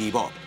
Bebop.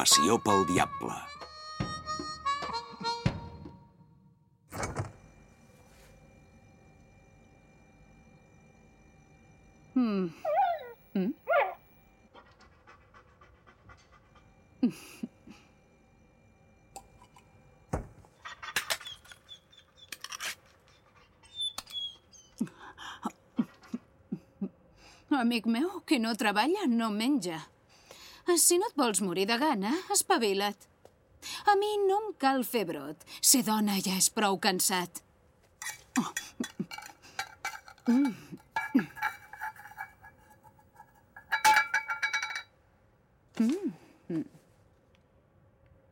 Compassió pel diable. Amic meu, qui no treballa no menja. Si no et vols morir de gana, espavila't. A mi no em cal fer brot. Ser dona ja és prou cansat. Mm.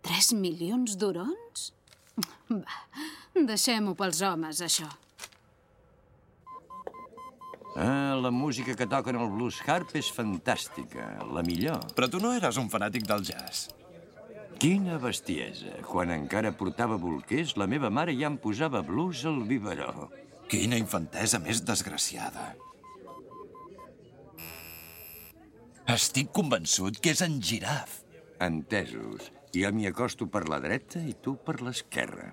Tres milions d'urons? Va, deixem-ho pels homes, això. Ah, la música que toquen el blues harp és fantàstica, la millor. Però tu no eres un fanàtic del jazz. Quina bestiesa. Quan encara portava bolquers, la meva mare ja em posava blues al biberó. Quina infantesa més desgraciada. Estic convençut que és en Giraf. Entesos. Jo m'hi acosto per la dreta i tu per l'esquerra.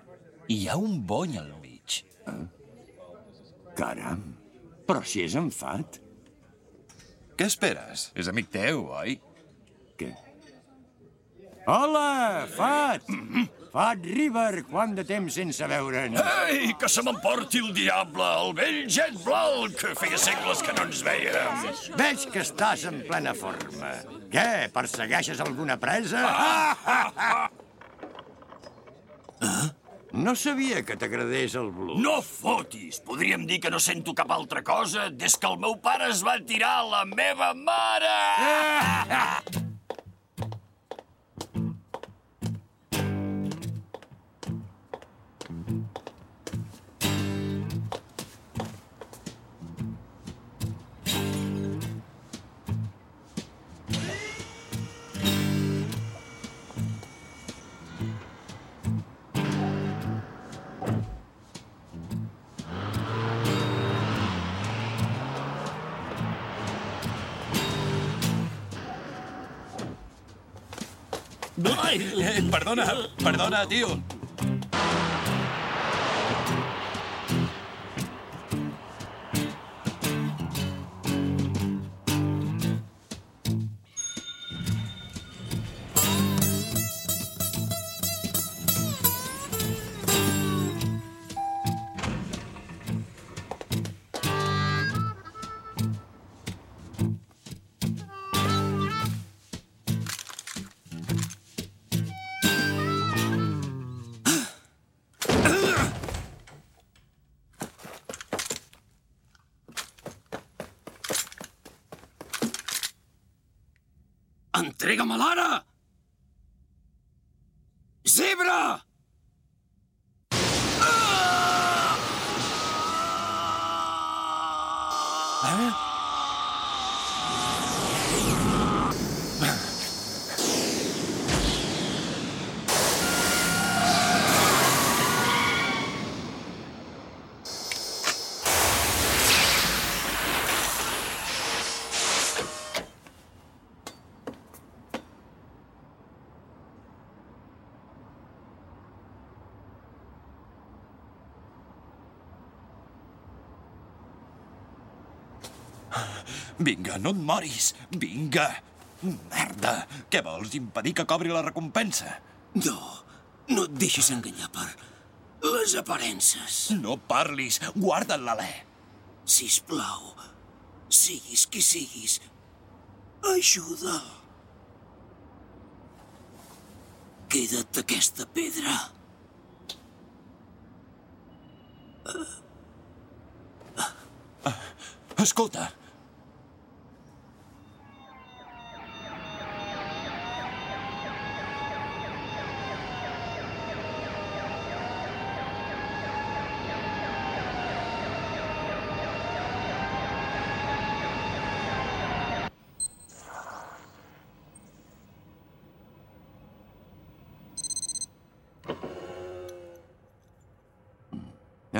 I hi ha un bony al mig. Caram, però si és en Fat. Què esperes? És amic teu, oi? Què? Hola, Fat! Fat River, quant de temps sense veure'n? Ei, que se m'emporti el diable, el vell Jet Blau, que feia segles que no ens veiem. Veig que estàs en plena forma. Què, persegueixes alguna presa? No sabia que t'agradés el blues. No fotis! Podríem dir que no sento cap altra cosa des que el meu pare es va tirar a la meva mare! Ai, eh, perdona, perdona, tio. Träger Malada! Vinga, no et moris. Vinga. Merda. Què vols, impedir que cobri la recompensa? No, no et deixis enganyar per les aparences. No parlis. Guarda't l'alè. Sisplau, siguis qui siguis, ajuda. Queda't aquesta pedra. Escolta.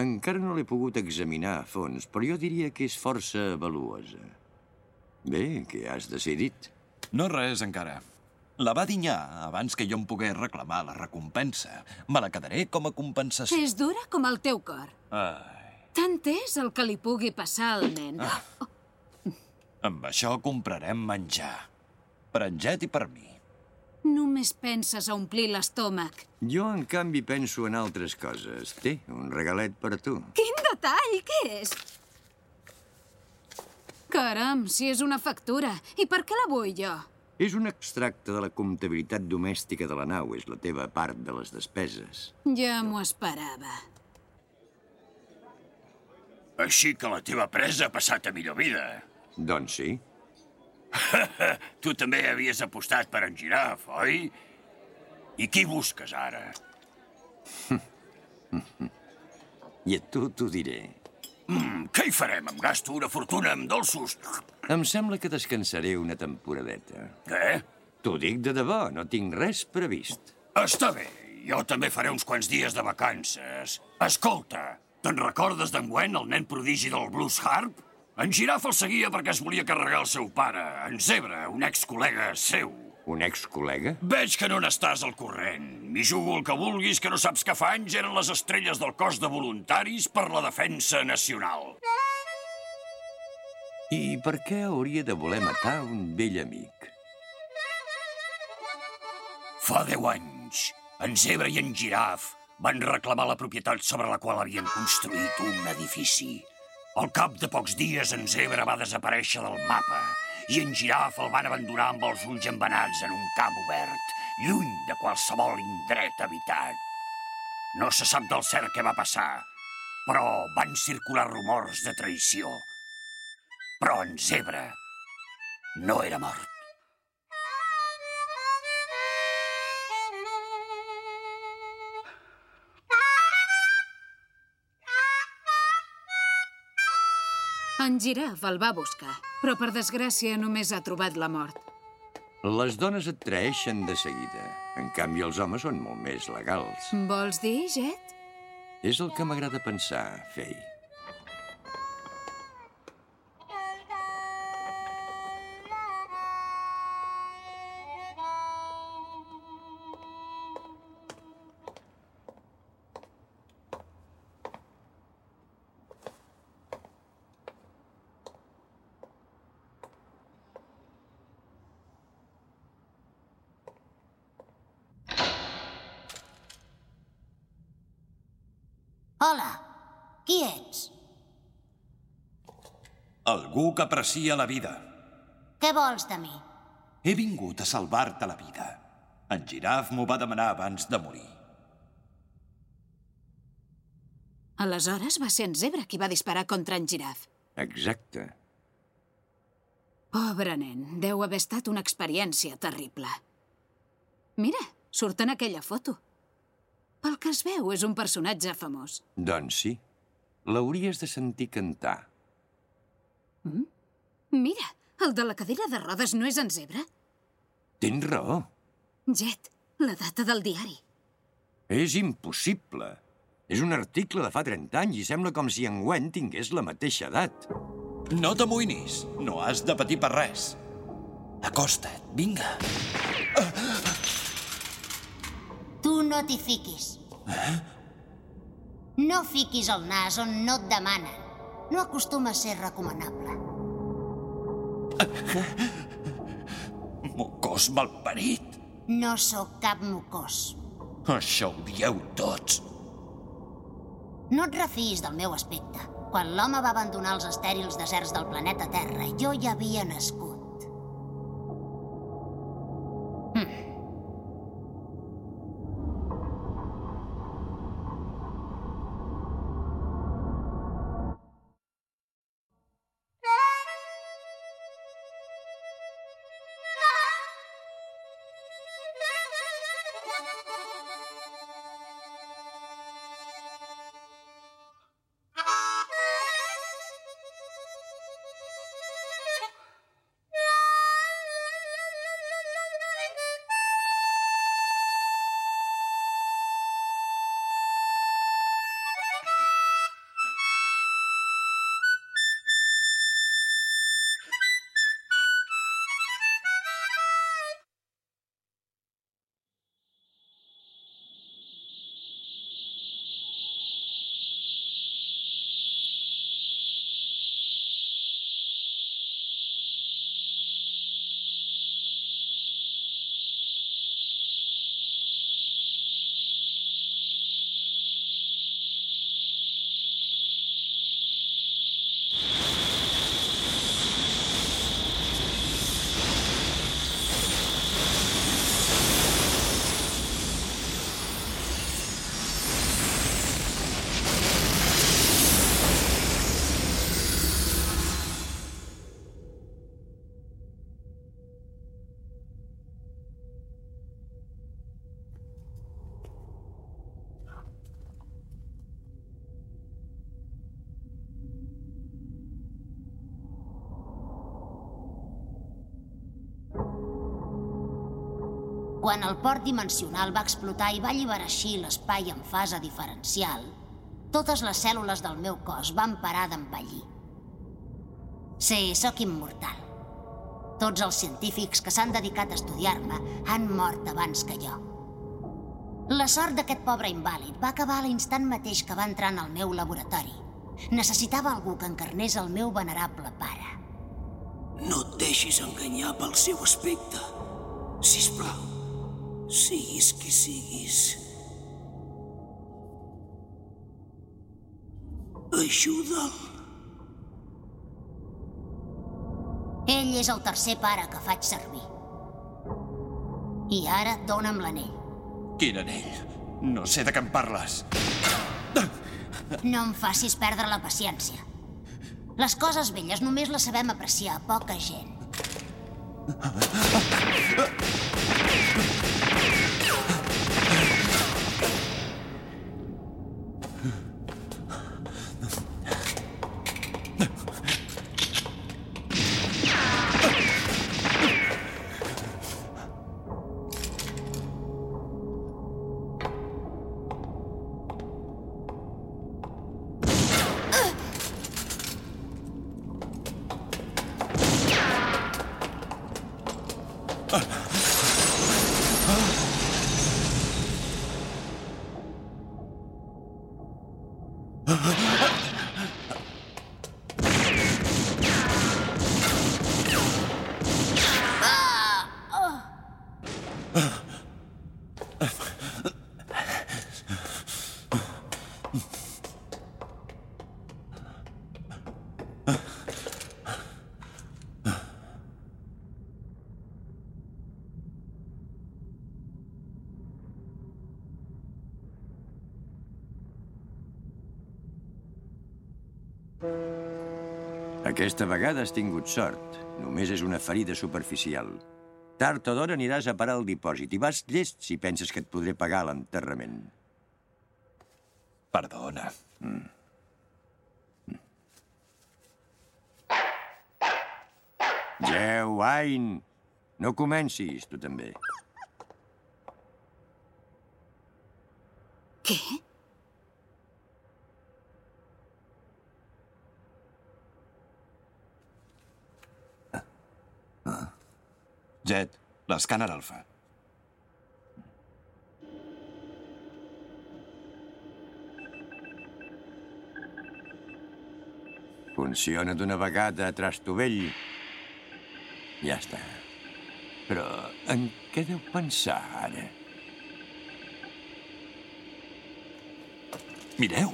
Encara no l'he pogut examinar a fons, però jo diria que és força valuosa. Bé, què has decidit? No res encara. La va dinyar abans que jo em pogués reclamar la recompensa. Me la quedaré com a compensació. És dura com el teu cor. Ai, Tant és el que li pugui passar al nen. Oh, amb això comprarem menjar. Per en Jet i per mi. Només penses a omplir l'estómac. Jo, en canvi, penso en altres coses. Té, un regalet per tu. Quin detall! Què és? Caram, si és una factura. I per què la vull jo? És un extracte de la comptabilitat domèstica de la nau. És la teva part de les despeses. Ja m'ho esperava. Així que la teva presa ha passat a millor vida. Doncs sí. Tu també havies apostat per en Giraf, oi? I qui busques ara? I a tu t'ho diré. Mm, què hi farem? Em gasto una fortuna amb dolços. Em sembla que descansaré una temporadeta. Què? T'ho dic de debò, no tinc res previst. Està bé, jo també faré uns quants dies de vacances. Escolta, te'n recordes d'en Gwen, el nen prodigi del Blues Harp? En Giraf el seguia perquè es volia carregar el seu pare, en Zebra, un ex-col·lega seu. Un ex-col·lega? Veig que no n'estàs al corrent. M'hi jugo el que vulguis, que no saps que fa anys eren les estrelles del cos de voluntaris per la defensa nacional. I per què hauria de voler matar un vell amic? Fa deu anys, en Zebra i en Giraf van reclamar la propietat sobre la qual havien construït un edifici. Al cap de pocs dies, en Zebra va desaparèixer del mapa i en Giraf el van abandonar amb els ulls embenats en un camp obert, lluny de qualsevol indret habitat. No se sap del cert què va passar, però van circular rumors de traïció. Però en Zebra no era mort. En Giraf el va buscar, però per desgràcia només ha trobat la mort. Les dones et traeixen de seguida. En canvi, els homes són molt més legals. Vols dir, Jet? És el que m'agrada pensar, Fei. Hola, qui ets? Algú que aprecia la vida. Què vols de mi? He vingut a salvar-te la vida. En Giraf m'ho va demanar abans de morir. Aleshores va ser en Zebra qui va disparar contra en Giraf. Exacte. Pobre nen, deu haver estat una experiència terrible. Mira, surt en aquella foto. Pel que es veu, és un personatge famós. Doncs sí. L'hauries de sentir cantar. Mira, el de la cadira de rodes no és en Zebra? Tens raó. Jet, la data del diari. És impossible. És un article de fa 30 anys i sembla com si en Gwen tingués la mateixa edat. No t'amoïnis. No has de patir per res. Acosta't, vinga. Tu no t'hi fiquis. No fiquis el nas on no et demanen. No acostuma a ser recomanable. Mocós malparit. No sóc cap mocós. Això ho dieu tots. No et refiïs del meu aspecte. Quan l'home va abandonar els estèrils deserts del planeta Terra, jo ja havia nascut. Quan el port dimensional va explotar i va alliberar així l'espai en fase diferencial, totes les cèl·lules del meu cos van parar d'envellir. Sí, sóc immortal. Tots els científics que s'han dedicat a estudiar-me han mort abans que jo. La sort d'aquest pobre invàlid va acabar a l'instant mateix que va entrar en el meu laboratori. Necessitava algú que encarnés el meu venerable pare. No et deixis enganyar pel seu aspecte. Sisplau, siguis qui siguis. Ajuda'l. Ell és el tercer pare que faig servir. I ara dona'm l'anell. Quin anell? No sé de què em parles. No em facis perdre la paciència. Les coses velles només les sabem apreciar poca gent. Aquesta vegada has tingut sort. Només és una ferida superficial. Tard o d'hora aniràs a parar al dipòsit i vas llest si penses que et podré pagar l'enterrament. Perdona. Geu, Ain! No comencis, tu també. Què? Jet, l'escàner alfa. Funciona d'una vegada, trastovell. Ja està. Però en què deu pensar, ara? Mireu!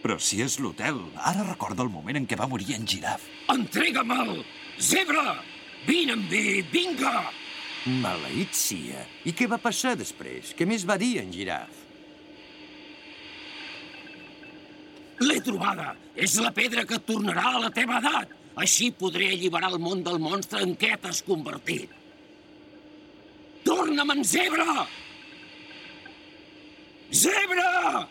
Però si és l'hotel, ara recorda el moment en què va morir en Giraf. Entrega-me'l! Zebra! Vine amb mi, vinga! Maleït sia. I què va passar després? Què més va dir en Giraf? L'he trobada! És la pedra que tornarà a la teva edat! Així podré alliberar el món del monstre en què t'has convertit. Torna'm en Zebra! Zebra!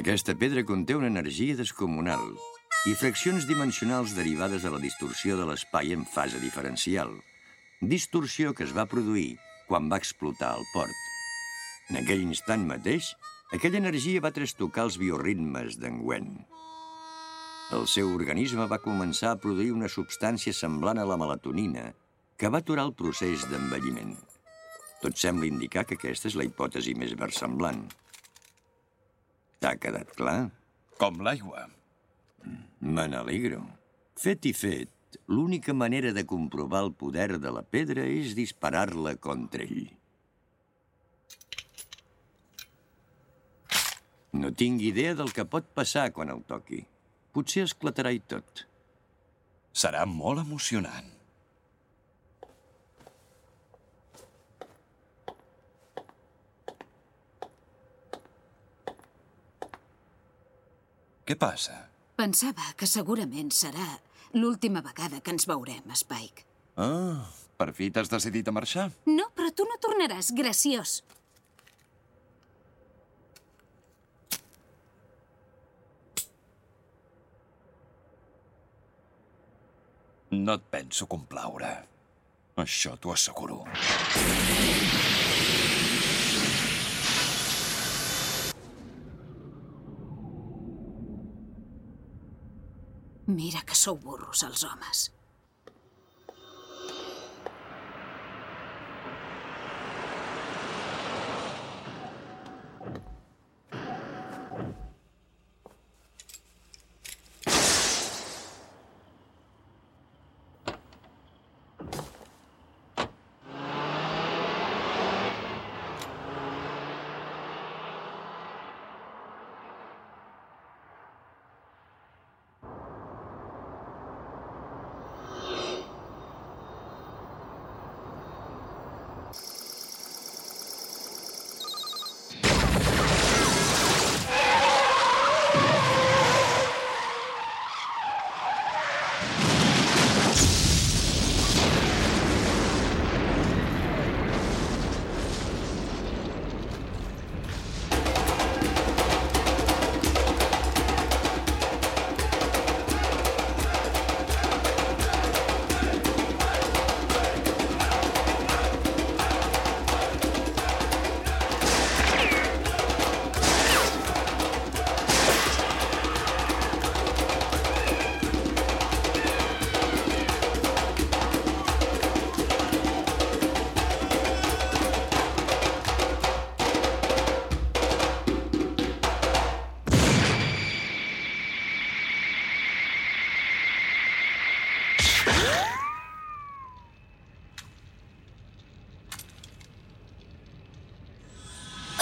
Aquesta pedra conté una energia descomunal i fraccions dimensionals derivades de la distorsió de l'espai en fase diferencial. Distorsió que es va produir quan va explotar el port. En aquell instant mateix, aquella energia va trastocar els bioritmes d'en Gwen. El seu organisme va començar a produir una substància semblant a la melatonina que va aturar el procés d'envelliment. Tot sembla indicar que aquesta és la hipòtesi més versemblant. T'ha quedat clar? Com l'aigua. Me n'alegro. Fet i fet, l'única manera de comprovar el poder de la pedra és disparar-la contra ell. No tinc idea del que pot passar quan el toqui. Potser esclatarà i tot. Serà molt emocionant. Què passa? Pensava que segurament serà l'última vegada que ens veurem, Spike. Ah, per fi t'has decidit a marxar? No, però tu no tornaràs, graciós. No et penso complaure. Això t'ho asseguro. Mira que sou burros, els homes.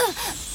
Uh.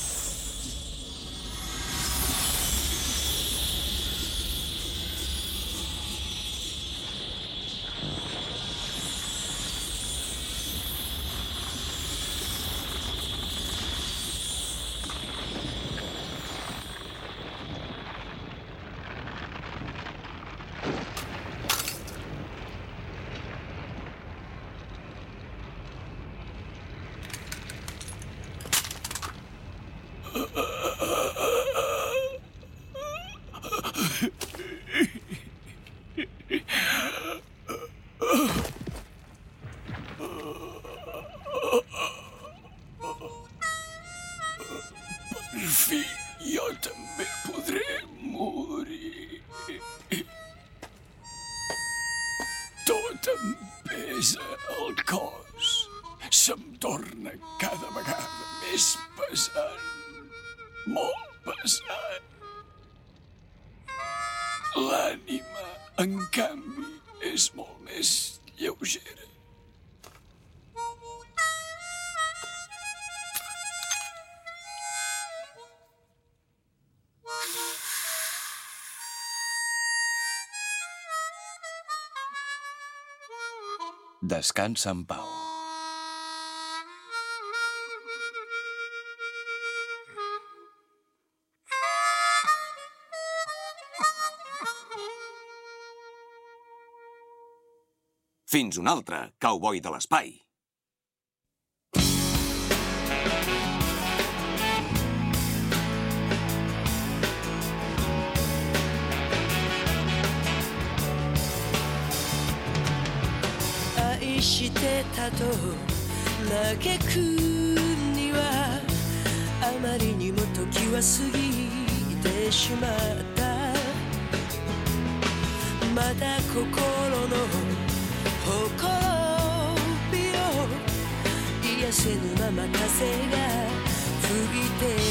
feet. Descansa en pau. Fins un altre, cowboy de l'espai.「たと嘆くにはあまりにも時は過ぎてしまった」「まだ心のほこびを癒せぬまま風が吹いて